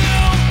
still